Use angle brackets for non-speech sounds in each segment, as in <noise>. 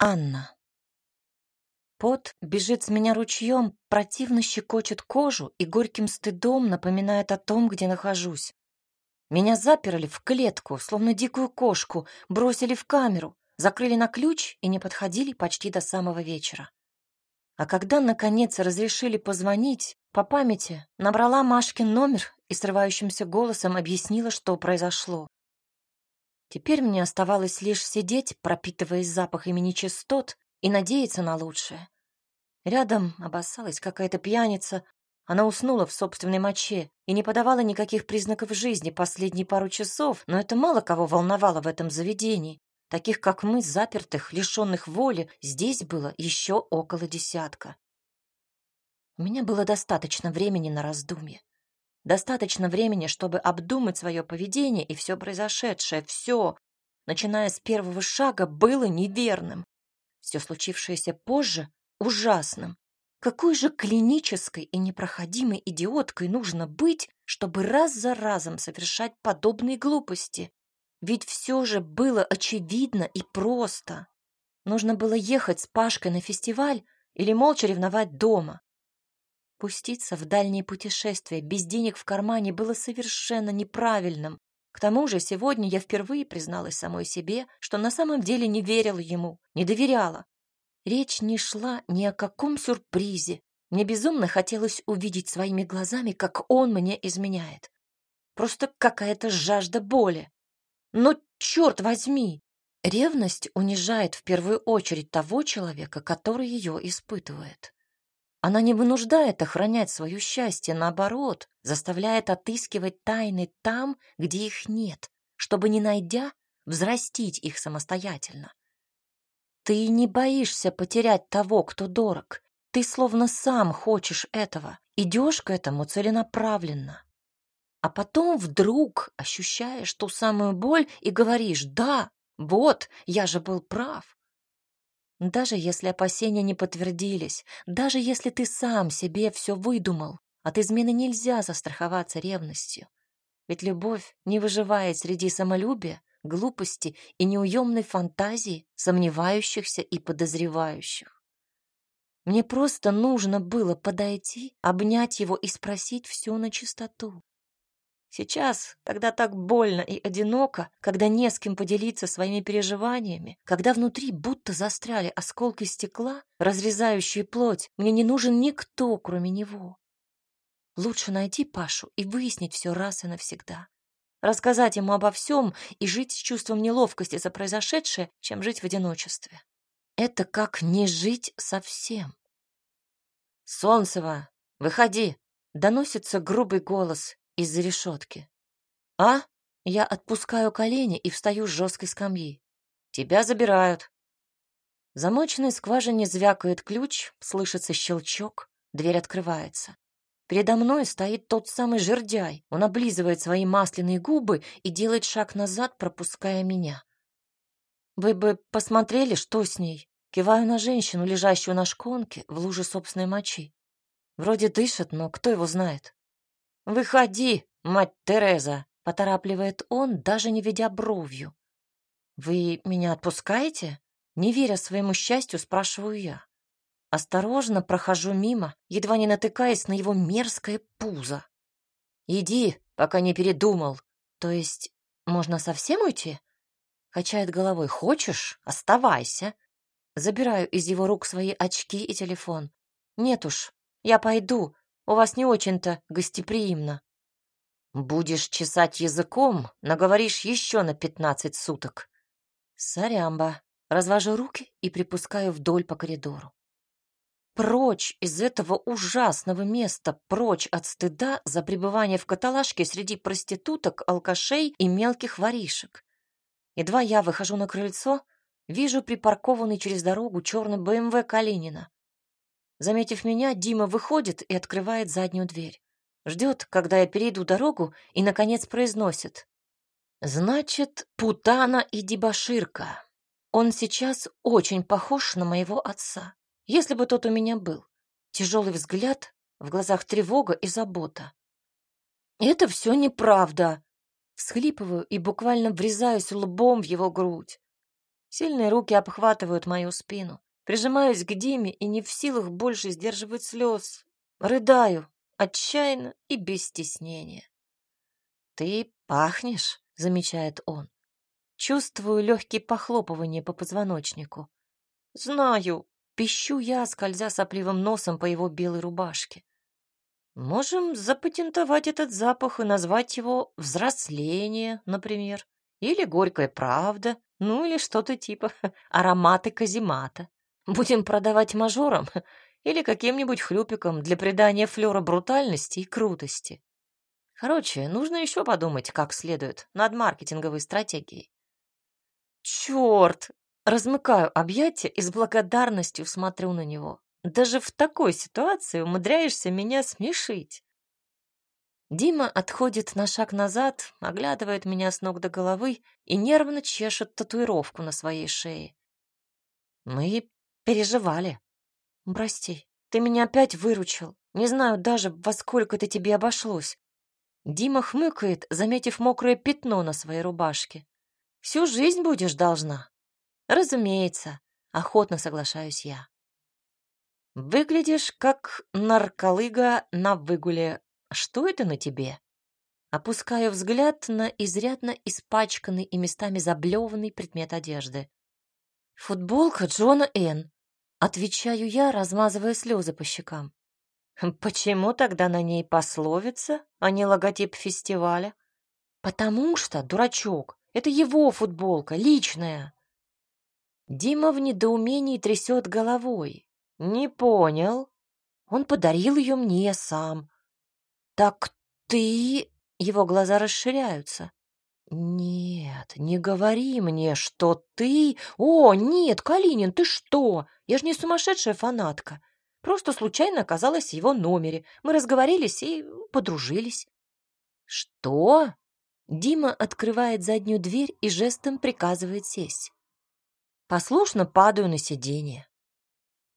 Анна. Пот бежит с меня ручьем, противно щекочет кожу и горьким стыдом напоминает о том, где нахожусь. Меня заперли в клетку, словно дикую кошку, бросили в камеру, закрыли на ключ и не подходили почти до самого вечера. А когда, наконец, разрешили позвонить, по памяти набрала Машкин номер и срывающимся голосом объяснила, что произошло. Теперь мне оставалось лишь сидеть, пропитываясь запахами нечистот, и надеяться на лучшее. Рядом обоссалась какая-то пьяница. Она уснула в собственной моче и не подавала никаких признаков жизни последние пару часов, но это мало кого волновало в этом заведении. Таких, как мы, запертых, лишенных воли, здесь было еще около десятка. У меня было достаточно времени на раздумье. Достаточно времени, чтобы обдумать свое поведение и все произошедшее. Все, начиная с первого шага, было неверным. Все случившееся позже — ужасным. Какой же клинической и непроходимой идиоткой нужно быть, чтобы раз за разом совершать подобные глупости? Ведь все же было очевидно и просто. Нужно было ехать с Пашкой на фестиваль или молча ревновать дома. Пуститься в дальние путешествия без денег в кармане было совершенно неправильным. К тому же сегодня я впервые призналась самой себе, что на самом деле не верила ему, не доверяла. Речь не шла ни о каком сюрпризе. Мне безумно хотелось увидеть своими глазами, как он мне изменяет. Просто какая-то жажда боли. Но черт возьми! Ревность унижает в первую очередь того человека, который ее испытывает. Она не вынуждает охранять свое счастье, наоборот, заставляет отыскивать тайны там, где их нет, чтобы, не найдя, взрастить их самостоятельно. Ты не боишься потерять того, кто дорог. Ты словно сам хочешь этого, идешь к этому целенаправленно. А потом вдруг ощущаешь ту самую боль и говоришь «Да, вот, я же был прав». Даже если опасения не подтвердились, даже если ты сам себе все выдумал, от измены нельзя застраховаться ревностью. Ведь любовь не выживает среди самолюбия, глупости и неуемной фантазии сомневающихся и подозревающих. Мне просто нужно было подойти, обнять его и спросить все на чистоту. Сейчас, когда так больно и одиноко, когда не с кем поделиться своими переживаниями, когда внутри будто застряли осколки стекла, разрезающие плоть, мне не нужен никто, кроме него. Лучше найти Пашу и выяснить все раз и навсегда. Рассказать ему обо всем и жить с чувством неловкости за произошедшее, чем жить в одиночестве. Это как не жить совсем. «Солнцева, выходи!» — доносится грубый голос, из-за решетки. «А?» Я отпускаю колени и встаю с жесткой скамьи. «Тебя забирают». В замоченной скважине звякает ключ, слышится щелчок, дверь открывается. Передо мной стоит тот самый жердяй. Он облизывает свои масляные губы и делает шаг назад, пропуская меня. «Вы бы посмотрели, что с ней?» Киваю на женщину, лежащую на шконке в луже собственной мочи. Вроде дышит, но кто его знает. «Выходи, мать Тереза!» — поторапливает он, даже не ведя бровью. «Вы меня отпускаете?» Не веря своему счастью, спрашиваю я. Осторожно прохожу мимо, едва не натыкаясь на его мерзкое пузо. «Иди, пока не передумал. То есть можно совсем уйти?» Качает головой. «Хочешь? Оставайся». Забираю из его рук свои очки и телефон. «Нет уж, я пойду. У вас не очень-то гостеприимно. Будешь чесать языком, наговоришь еще на пятнадцать суток. Сорямба. Развожу руки и припускаю вдоль по коридору. Прочь из этого ужасного места, прочь от стыда за пребывание в каталажке среди проституток, алкашей и мелких воришек. Едва я выхожу на крыльцо, вижу припаркованный через дорогу черный БМВ Калинина. Заметив меня, Дима выходит и открывает заднюю дверь. Ждет, когда я перейду дорогу, и, наконец, произносит. «Значит, путана и дебоширка. Он сейчас очень похож на моего отца, если бы тот у меня был. Тяжелый взгляд, в глазах тревога и забота. «Это все неправда!» Всхлипываю и буквально врезаюсь лбом в его грудь. Сильные руки обхватывают мою спину. Прижимаюсь к Диме и не в силах больше сдерживать слез. Рыдаю, отчаянно и без стеснения. «Ты пахнешь», — замечает он. Чувствую легкие похлопывания по позвоночнику. «Знаю», — пищу я, скользя сопливым носом по его белой рубашке. «Можем запатентовать этот запах и назвать его «взросление», например, или «горькая правда», ну или что-то типа <laughs> «ароматы каземата». Будем продавать мажорам <laughs> или каким-нибудь хлюпикам для придания флера брутальности и крутости. Короче, нужно еще подумать как следует над маркетинговой стратегией. Черт! Размыкаю объятия и с благодарностью смотрю на него. Даже в такой ситуации умудряешься меня смешить. Дима отходит на шаг назад, оглядывает меня с ног до головы и нервно чешет татуировку на своей шее. Мы переживали. Прости, ты меня опять выручил. Не знаю даже, во сколько это тебе обошлось. Дима хмыкает, заметив мокрое пятно на своей рубашке. Всю жизнь будешь должна. Разумеется, охотно соглашаюсь я. Выглядишь как нарколыга на выгуле. Что это на тебе? Опускаю взгляд на изрядно испачканный и местами заблеванный предмет одежды. Футболка Джона Н. Отвечаю я, размазывая слезы по щекам. Почему тогда на ней пословица, а не логотип фестиваля? Потому что, дурачок, это его футболка, личная. Дима в недоумении трясет головой. Не понял. Он подарил ее мне сам. Так ты... Его глаза расширяются. «Нет, не говори мне, что ты... О, нет, Калинин, ты что? Я же не сумасшедшая фанатка. Просто случайно оказалась в его номере. Мы разговорились и подружились». «Что?» Дима открывает заднюю дверь и жестом приказывает сесть. Послушно падаю на сиденье.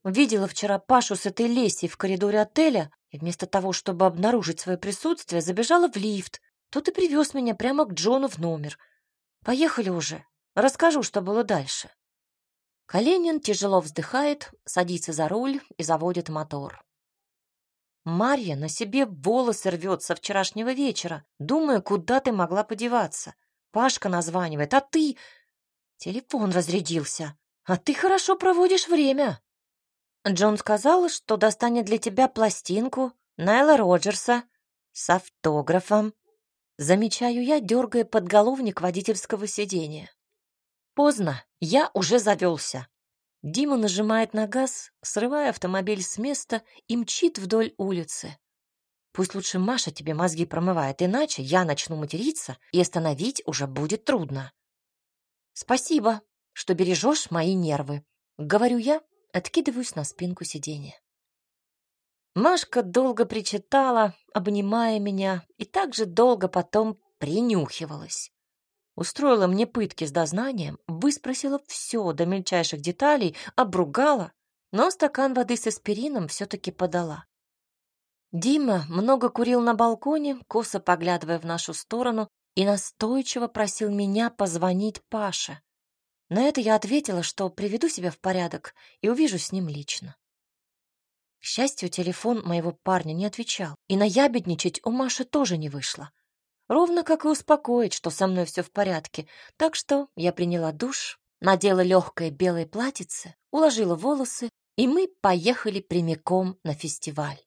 Видела вчера Пашу с этой Лесей в коридоре отеля и вместо того, чтобы обнаружить свое присутствие, забежала в лифт, Тут и привез меня прямо к Джону в номер. Поехали уже. Расскажу, что было дальше. Калинин тяжело вздыхает, садится за руль и заводит мотор. Марья на себе волосы рвет со вчерашнего вечера, думая, куда ты могла подеваться. Пашка названивает, а ты... Телефон разрядился. А ты хорошо проводишь время. Джон сказал, что достанет для тебя пластинку Найла Роджерса с автографом. Замечаю я, дергая подголовник водительского сидения. Поздно, я уже завелся. Дима нажимает на газ, срывая автомобиль с места и мчит вдоль улицы. Пусть лучше Маша тебе мозги промывает, иначе я начну материться, и остановить уже будет трудно. Спасибо, что бережешь мои нервы, говорю я, откидываюсь на спинку сиденья. Машка долго причитала, обнимая меня, и также долго потом принюхивалась. Устроила мне пытки с дознанием, выспросила все до мельчайших деталей, обругала, но стакан воды с аспирином все-таки подала. Дима много курил на балконе, косо поглядывая в нашу сторону, и настойчиво просил меня позвонить Паше. На это я ответила, что приведу себя в порядок и увижу с ним лично. К счастью, телефон моего парня не отвечал, и наябедничать у Маши тоже не вышло. Ровно как и успокоить, что со мной все в порядке. Так что я приняла душ, надела легкое белое платьице, уложила волосы, и мы поехали прямиком на фестиваль.